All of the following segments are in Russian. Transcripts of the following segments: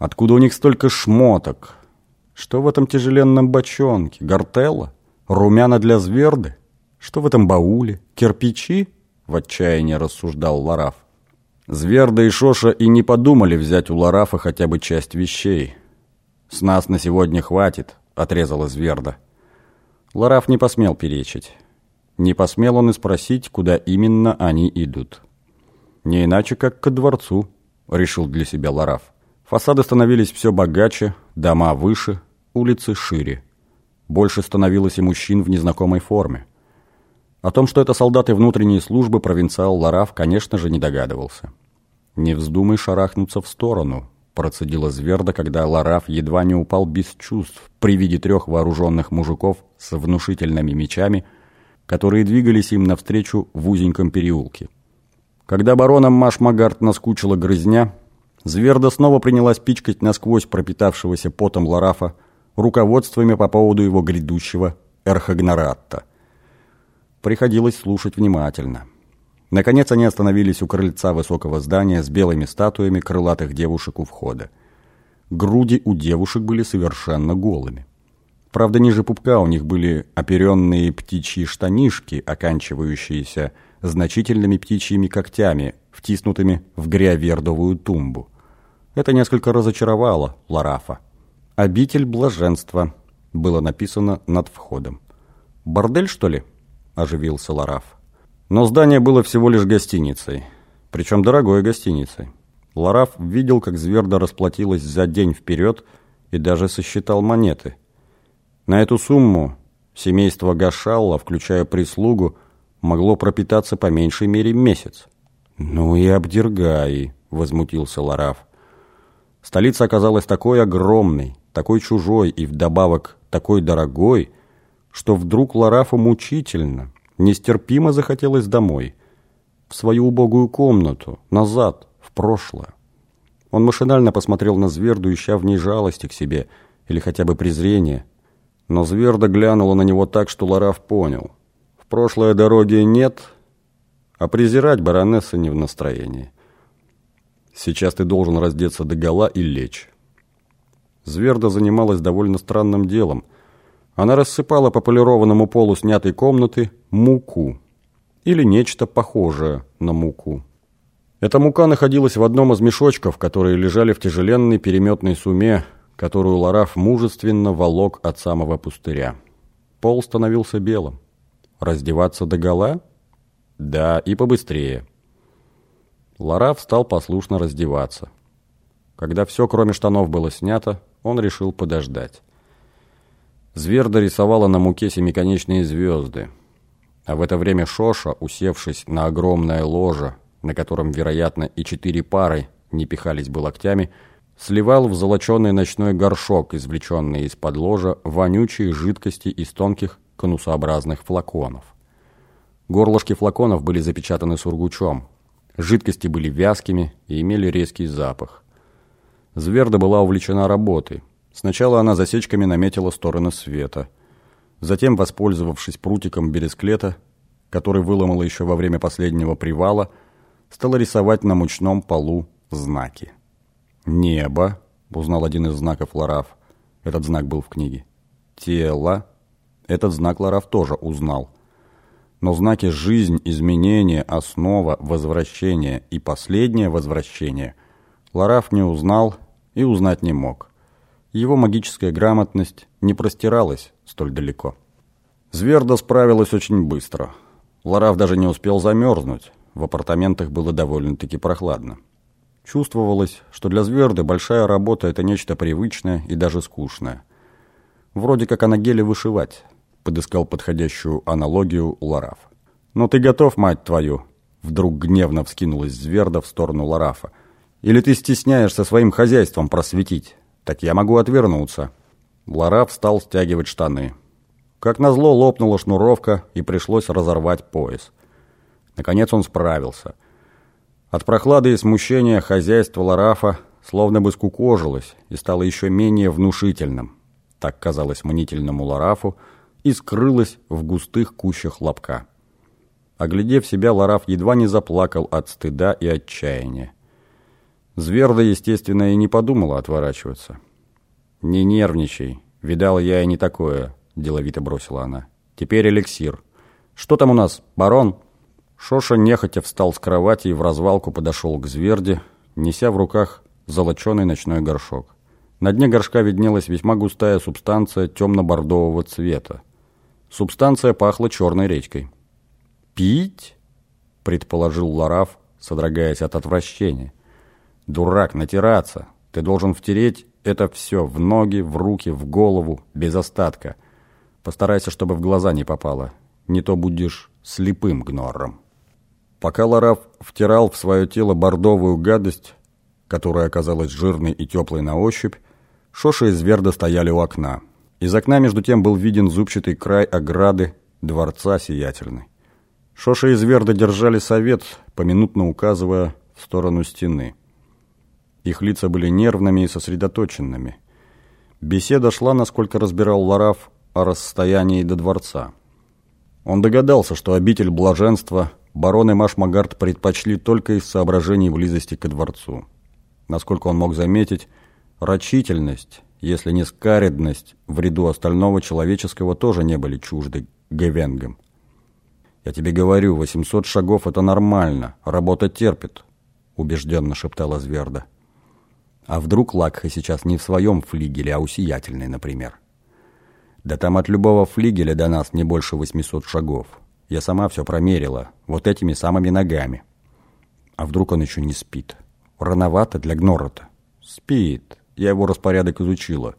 Откуда у них столько шмоток? Что в этом тяжеленном бочонке? Гортелла? Румяна для зверды? Что в этом бауле? Кирпичи? В отчаянии рассуждал Лараф. Зверда и Шоша и не подумали взять у Ларафа хотя бы часть вещей. «С нас на сегодня хватит», — отрезала Зверда. Лараф не посмел перечить. Не посмел он и спросить, куда именно они идут. «Не иначе, как ко дворцу», — решил для себя Лараф. Фасады становились все богаче, дома выше, улицы шире. Больше становилось и мужчин в незнакомой форме. О том, что это солдаты внутренней службы, провинциал Лараф, конечно же, не догадывался. «Не вздумай шарахнуться в сторону», – процедила Зверда, когда Лараф едва не упал без чувств при виде трех вооруженных мужиков с внушительными мечами, которые двигались им навстречу в узеньком переулке. Когда бароном Машмагард наскучила грызня, Зверда снова принялась пичкать насквозь пропитавшегося потом Ларафа руководствами по поводу его грядущего эрхогноратта. Приходилось слушать внимательно. Наконец они остановились у крыльца высокого здания с белыми статуями крылатых девушек у входа. Груди у девушек были совершенно голыми. Правда, ниже пупка у них были оперенные птичьи штанишки, оканчивающиеся значительными птичьими когтями, втиснутыми в гриавердовую тумбу. Это несколько разочаровало Ларафа. «Обитель блаженства» было написано над входом. «Бордель, что ли?» – оживился Лараф. Но здание было всего лишь гостиницей, причем дорогой гостиницей. Лараф видел, как Зверда расплатилась за день вперед и даже сосчитал монеты. На эту сумму семейство Гашалла, включая прислугу, могло пропитаться по меньшей мере месяц. «Ну и обдергай», — возмутился Лараф. Столица оказалась такой огромной, такой чужой и вдобавок такой дорогой, что вдруг Ларафу мучительно, Нестерпимо захотелось домой, в свою убогую комнату, назад, в прошлое. Он машинально посмотрел на Зверду, ища в ней жалости к себе или хотя бы презрение. Но Зверда глянула на него так, что Лараф понял. В прошлое дороги нет, а презирать баронесса не в настроении. Сейчас ты должен раздеться догола и лечь. Зверда занималась довольно странным делом – она рассыпала по полированному полу снятой комнаты муку или нечто похожее на муку. Эта мука находилась в одном из мешочков, которые лежали в тяжеленной переметной суме, которую Лараф мужественно волок от самого пустыря. Пол становился белым. Раздеваться догола? Да, и побыстрее. Лараф стал послушно раздеваться. Когда все, кроме штанов, было снято, он решил подождать. Зверда рисовала на муке семиконечные звезды. А в это время Шоша, усевшись на огромное ложе, на котором, вероятно, и четыре пары не пихались бы локтями, сливал в золоченый ночной горшок, извлеченный из-под ложа, вонючие жидкости из тонких конусообразных флаконов. Горлышки флаконов были запечатаны сургучом. Жидкости были вязкими и имели резкий запах. Зверда была увлечена работой. Сначала она засечками наметила стороны света. Затем, воспользовавшись прутиком бересклета, который выломала еще во время последнего привала, стала рисовать на мучном полу знаки. «Небо», — узнал один из знаков Лараф. Этот знак был в книге. «Тело». Этот знак Лараф тоже узнал. Но знаки «жизнь», «изменение», «основа», «возвращение» и «последнее возвращение» Лараф не узнал и узнать не мог его магическая грамотность не простиралась столь далеко. Зверда справилась очень быстро. Лараф даже не успел замерзнуть. В апартаментах было довольно-таки прохладно. Чувствовалось, что для Зверды большая работа – это нечто привычное и даже скучное. Вроде как она геле вышивать, подыскал подходящую аналогию Лараф. «Но «Ну ты готов, мать твою?» Вдруг гневно вскинулась Зверда в сторону Ларафа. «Или ты стесняешься своим хозяйством просветить?» так я могу отвернуться». Лараф стал стягивать штаны. Как назло лопнула шнуровка, и пришлось разорвать пояс. Наконец он справился. От прохлады и смущения хозяйство Ларафа словно бы скукожилось и стало еще менее внушительным. Так казалось мнительному Ларафу, и скрылось в густых кущах лобка. Оглядев себя, Лараф едва не заплакал от стыда и отчаяния. Зверда, естественно, и не подумала отворачиваться. «Не нервничай. Видала я и не такое», – деловито бросила она. «Теперь эликсир. Что там у нас, барон?» Шоша нехотя встал с кровати и в развалку подошел к Зверде, неся в руках золоченый ночной горшок. На дне горшка виднелась весьма густая субстанция темно-бордового цвета. Субстанция пахла черной речкой. «Пить?» – предположил Лараф, содрогаясь от отвращения. «Дурак, натираться! Ты должен втереть это все в ноги, в руки, в голову, без остатка. Постарайся, чтобы в глаза не попало. Не то будешь слепым гнорром». Пока Лараф втирал в свое тело бордовую гадость, которая оказалась жирной и теплой на ощупь, Шоша и Зверда стояли у окна. Из окна, между тем, был виден зубчатый край ограды дворца сиятельный. Шоша и Зверда держали совет, поминутно указывая в сторону стены. Их лица были нервными и сосредоточенными. Беседа шла, насколько разбирал Лараф, о расстоянии до дворца. Он догадался, что обитель блаженства барон и Машмагард предпочли только из соображений близости к дворцу. Насколько он мог заметить, рачительность, если не скаредность, в ряду остального человеческого тоже не были чужды гевенгам. «Я тебе говорю, 800 шагов — это нормально, работа терпит», — убежденно шептала Зверда. «А вдруг Лакха сейчас не в своем флигеле, а у Сиятельной, например?» «Да там от любого флигеля до нас не больше 800 шагов. Я сама все промерила, вот этими самыми ногами. А вдруг он еще не спит? Рановато для Гнорота?» «Спит. Я его распорядок изучила.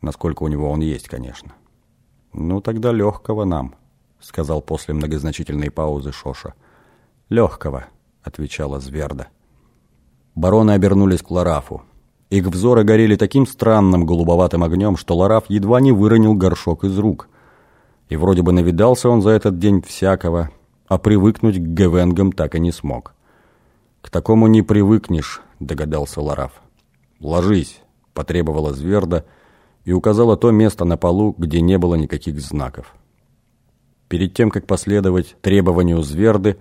Насколько у него он есть, конечно». «Ну, тогда легкого нам», сказал после многозначительной паузы Шоша. «Легкого», — отвечала Зверда. Бароны обернулись к Ларафу. Их взоры горели таким странным голубоватым огнем, что Лараф едва не выронил горшок из рук. И вроде бы навидался он за этот день всякого, а привыкнуть к Гевенгам так и не смог. «К такому не привыкнешь», — догадался Лараф. «Ложись», — потребовала Зверда и указала то место на полу, где не было никаких знаков. Перед тем, как последовать требованию Зверды,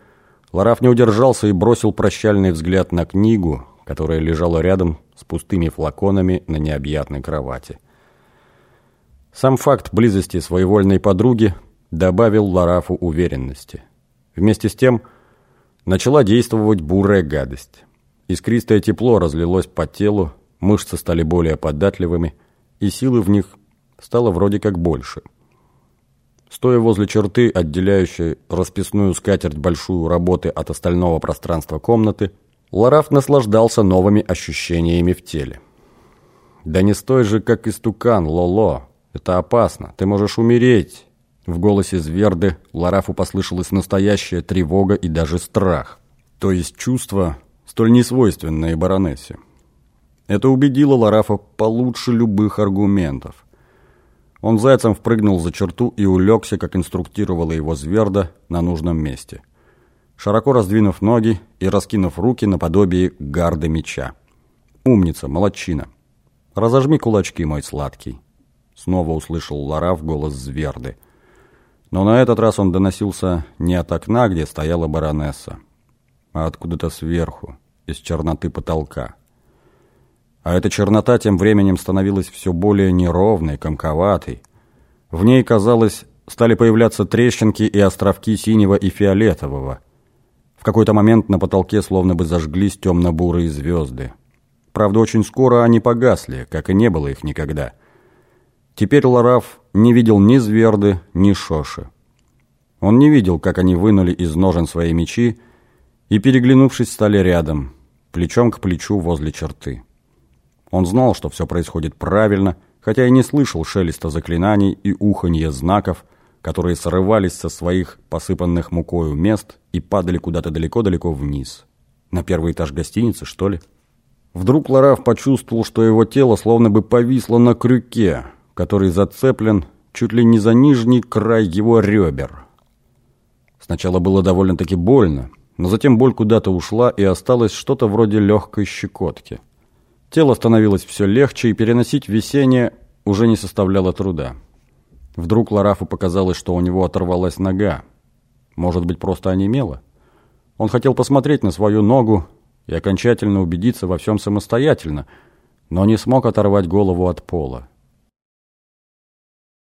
Лараф не удержался и бросил прощальный взгляд на книгу, которая лежала рядом с пустыми флаконами на необъятной кровати. Сам факт близости своевольной подруги добавил Ларафу уверенности. Вместе с тем начала действовать бурая гадость. Искристое тепло разлилось по телу, мышцы стали более податливыми, и силы в них стало вроде как больше – Стоя возле черты, отделяющей расписную скатерть большую работы от остального пространства комнаты, Лараф наслаждался новыми ощущениями в теле. «Да не стой же, как истукан, Лоло! Это опасно, ты можешь умереть!» В голосе Зверды Ларафу послышалась настоящая тревога и даже страх. То есть чувство, столь несвойственное баронессе. Это убедило Ларафа получше любых аргументов. Он зайцем впрыгнул за черту и улегся, как инструктировала его Зверда, на нужном месте. Широко раздвинув ноги и раскинув руки наподобие гарды меча. «Умница, молодчина! Разожми кулачки, мой сладкий!» Снова услышал Лара в голос Зверды. Но на этот раз он доносился не от окна, где стояла баронесса, а откуда-то сверху, из черноты потолка. А эта чернота тем временем становилась все более неровной, комковатой. В ней, казалось, стали появляться трещинки и островки синего и фиолетового. В какой-то момент на потолке словно бы зажглись темно-бурые звезды. Правда, очень скоро они погасли, как и не было их никогда. Теперь Лараф не видел ни Зверды, ни Шоши. Он не видел, как они вынули из ножен свои мечи и, переглянувшись, стали рядом, плечом к плечу возле черты. Он знал, что все происходит правильно, хотя и не слышал шелеста заклинаний и уханья знаков, которые срывались со своих посыпанных мукою мест и падали куда-то далеко-далеко вниз. На первый этаж гостиницы, что ли? Вдруг Лараф почувствовал, что его тело словно бы повисло на крюке, который зацеплен чуть ли не за нижний край его ребер. Сначала было довольно-таки больно, но затем боль куда-то ушла и осталось что-то вроде легкой щекотки. Тело становилось все легче, и переносить весеннее уже не составляло труда. Вдруг Ларафу показалось, что у него оторвалась нога. Может быть, просто онемела? Он хотел посмотреть на свою ногу, и окончательно убедиться во всем самостоятельно, но не смог оторвать голову от пола.